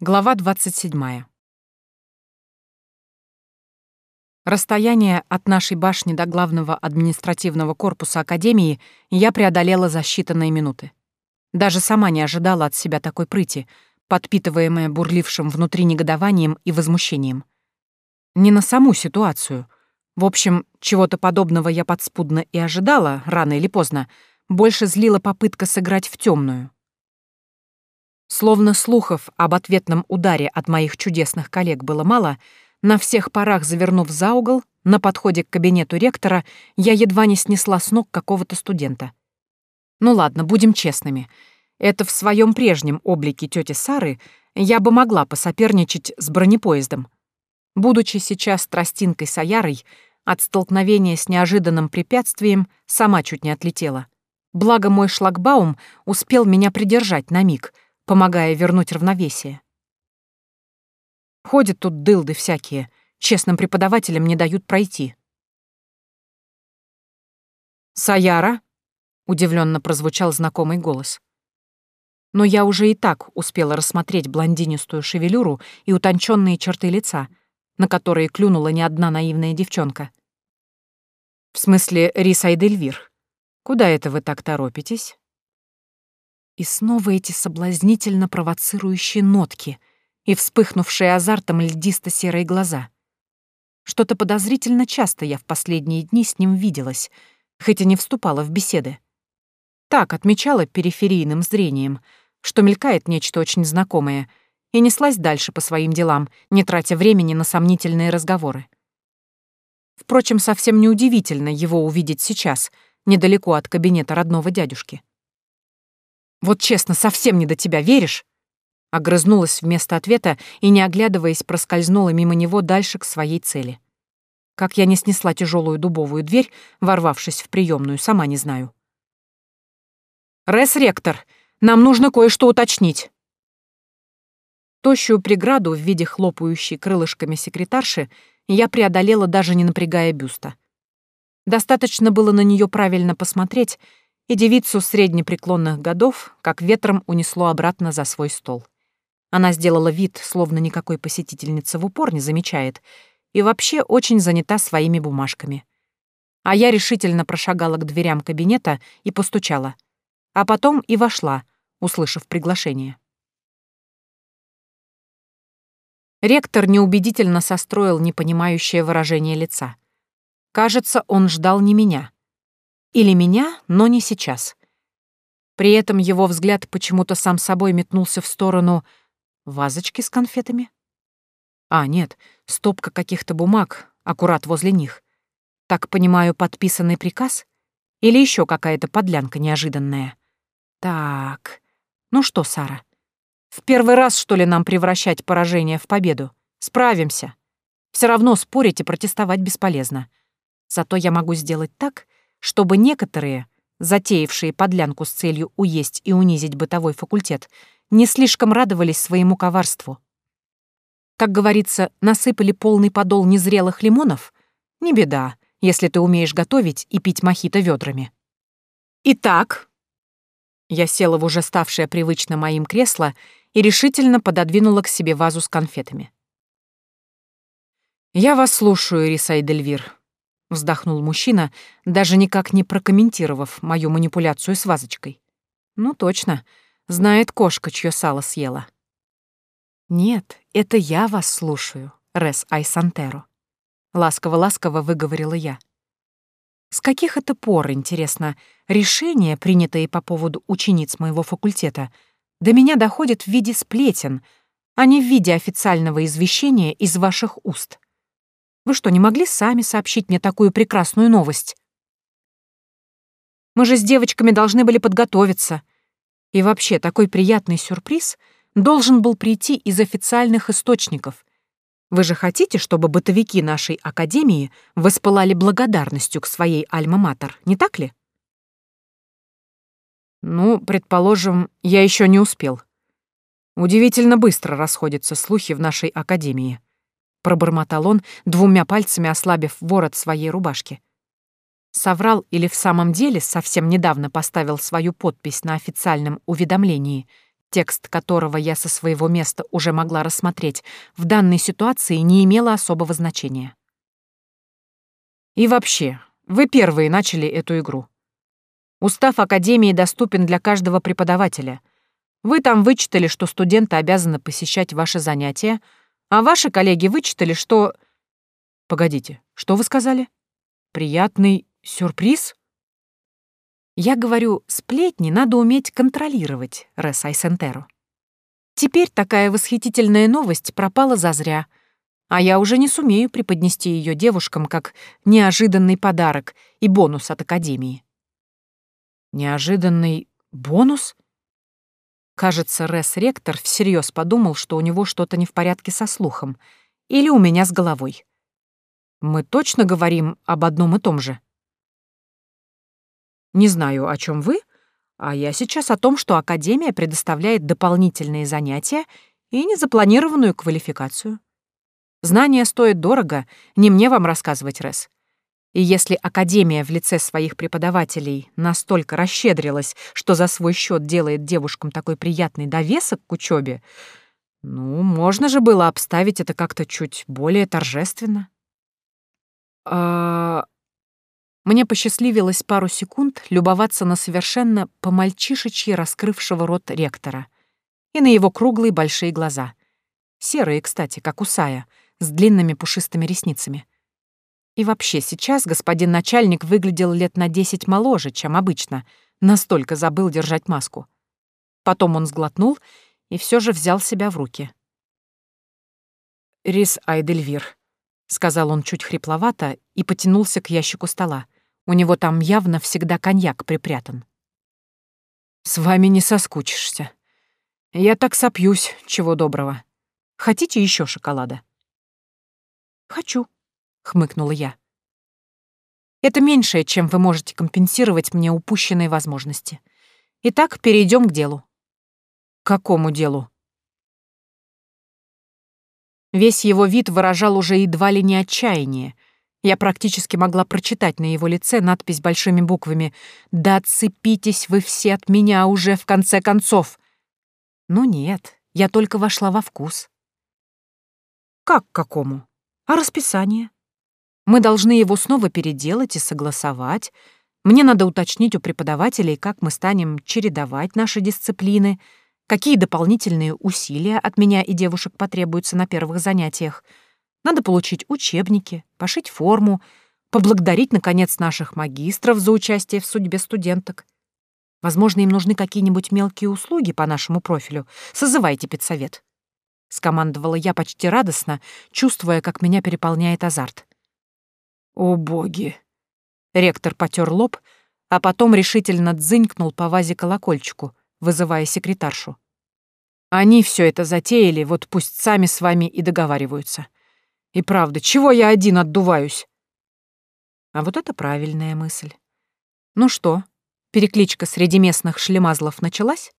Глава 27. Расстояние от нашей башни до главного административного корпуса Академии я преодолела за считанные минуты. Даже сама не ожидала от себя такой прыти, подпитываемая бурлившим внутри негодованием и возмущением. Не на саму ситуацию. В общем, чего-то подобного я подспудно и ожидала, рано или поздно, больше злила попытка сыграть в темную. Словно слухов об ответном ударе от моих чудесных коллег было мало, на всех парах завернув за угол, на подходе к кабинету ректора, я едва не снесла с ног какого-то студента. Ну ладно, будем честными. Это в своем прежнем облике тети Сары я бы могла посоперничать с бронепоездом. Будучи сейчас тростинкой с Аярой, от столкновения с неожиданным препятствием сама чуть не отлетела. Благо мой шлагбаум успел меня придержать на миг — помогая вернуть равновесие. Ходят тут дылды всякие, честным преподавателям не дают пройти. «Саяра?» — удивленно прозвучал знакомый голос. Но я уже и так успела рассмотреть блондинистую шевелюру и утонченные черты лица, на которые клюнула не одна наивная девчонка. «В смысле, Риса Эдельвир, куда это вы так торопитесь?» И снова эти соблазнительно провоцирующие нотки и вспыхнувшие азартом льдисто-серые глаза. Что-то подозрительно часто я в последние дни с ним виделась, хоть и не вступала в беседы. Так отмечала периферийным зрением, что мелькает нечто очень знакомое, и неслась дальше по своим делам, не тратя времени на сомнительные разговоры. Впрочем, совсем неудивительно его увидеть сейчас, недалеко от кабинета родного дядюшки. Вот честно, совсем не до тебя, веришь?» Огрызнулась вместо ответа и, не оглядываясь, проскользнула мимо него дальше к своей цели. Как я не снесла тяжелую дубовую дверь, ворвавшись в приемную, сама не знаю. «Рес-ректор, нам нужно кое-что уточнить». Тощую преграду в виде хлопающей крылышками секретарши я преодолела, даже не напрягая бюста. Достаточно было на нее правильно посмотреть, и девицу среднепреклонных годов как ветром унесло обратно за свой стол. Она сделала вид, словно никакой посетительницы в упор не замечает, и вообще очень занята своими бумажками. А я решительно прошагала к дверям кабинета и постучала. А потом и вошла, услышав приглашение. Ректор неубедительно состроил непонимающее выражение лица. Кажется, он ждал не меня — или меня, но не сейчас. При этом его взгляд почему-то сам собой метнулся в сторону вазочки с конфетами. А, нет, стопка каких-то бумаг, аккурат возле них. Так понимаю, подписанный приказ? Или еще какая-то подлянка неожиданная? Так, ну что, Сара, в первый раз, что ли, нам превращать поражение в победу? Справимся. Все равно спорить и протестовать бесполезно. Зато я могу сделать так, чтобы некоторые, затеявшие подлянку с целью уесть и унизить бытовой факультет, не слишком радовались своему коварству. Как говорится, насыпали полный подол незрелых лимонов? Не беда, если ты умеешь готовить и пить мохито ведрами. Итак, я села в уже ставшее привычно моим кресло и решительно пододвинула к себе вазу с конфетами. «Я вас слушаю, Риса Эдельвир», — вздохнул мужчина, даже никак не прокомментировав мою манипуляцию с вазочкой. «Ну точно, знает кошка, чье сало съела». «Нет, это я вас слушаю, Рес Айсантеро», — ласково-ласково выговорила я. «С каких это пор, интересно, решения, принятые по поводу учениц моего факультета, до меня доходят в виде сплетен, а не в виде официального извещения из ваших уст?» Вы что, не могли сами сообщить мне такую прекрасную новость? Мы же с девочками должны были подготовиться. И вообще, такой приятный сюрприз должен был прийти из официальных источников. Вы же хотите, чтобы бытовики нашей академии воспылали благодарностью к своей альма-матер, не так ли? Ну, предположим, я еще не успел. Удивительно быстро расходятся слухи в нашей академии пробормотал он, двумя пальцами ослабив ворот своей рубашки. Соврал или в самом деле совсем недавно поставил свою подпись на официальном уведомлении, текст которого я со своего места уже могла рассмотреть, в данной ситуации не имело особого значения. И вообще, вы первые начали эту игру. Устав Академии доступен для каждого преподавателя. Вы там вычитали, что студенты обязаны посещать ваши занятия, а ваши коллеги вычитали, что... Погодите, что вы сказали? Приятный сюрприз? Я говорю, сплетни надо уметь контролировать, Рес Айсентеро. Теперь такая восхитительная новость пропала зазря, а я уже не сумею преподнести ее девушкам как неожиданный подарок и бонус от Академии. Неожиданный бонус? Кажется, Рес-ректор всерьез подумал, что у него что-то не в порядке со слухом. Или у меня с головой. Мы точно говорим об одном и том же? Не знаю, о чем вы, а я сейчас о том, что Академия предоставляет дополнительные занятия и незапланированную квалификацию. Знания стоят дорого, не мне вам рассказывать, Рес. И если Академия в лице своих преподавателей настолько расщедрилась, что за свой счет делает девушкам такой приятный довесок к учебе, ну, можно же было обставить это как-то чуть более торжественно. А мне посчастливилось пару секунд любоваться на совершенно по-мальчишечьи раскрывшего рот ректора и на его круглые большие глаза. Серые, кстати, как у Сая, с длинными пушистыми ресницами. И вообще, сейчас господин начальник выглядел лет на десять моложе, чем обычно, настолько забыл держать маску. Потом он сглотнул и все же взял себя в руки. «Рис Айдельвир», — сказал он чуть хрипловато и потянулся к ящику стола. У него там явно всегда коньяк припрятан. «С вами не соскучишься. Я так сопьюсь, чего доброго. Хотите еще шоколада?» «Хочу», — хмыкнула я. «Это меньшее, чем вы можете компенсировать мне упущенные возможности. Итак, перейдем к делу». «К какому делу?» Весь его вид выражал уже едва ли не отчаяние — я практически могла прочитать на его лице надпись большими буквами «Да отцепитесь вы все от меня уже в конце концов!» Ну нет, я только вошла во вкус. Как к какому? А расписание? Мы должны его снова переделать и согласовать. Мне надо уточнить у преподавателей, как мы станем чередовать наши дисциплины, какие дополнительные усилия от меня и девушек потребуются на первых занятиях — надо получить учебники, пошить форму, поблагодарить, наконец, наших магистров за участие в судьбе студенток. Возможно, им нужны какие-нибудь мелкие услуги по нашему профилю. Созывайте педсовет. Скомандовала я почти радостно, чувствуя, как меня переполняет азарт. «О, боги!» Ректор потер лоб, а потом решительно дзынькнул по вазе колокольчику, вызывая секретаршу. «Они все это затеяли, вот пусть сами с вами и договариваются. И правда, чего я один отдуваюсь? А вот это правильная мысль. Ну что, перекличка среди местных шлемазлов началась?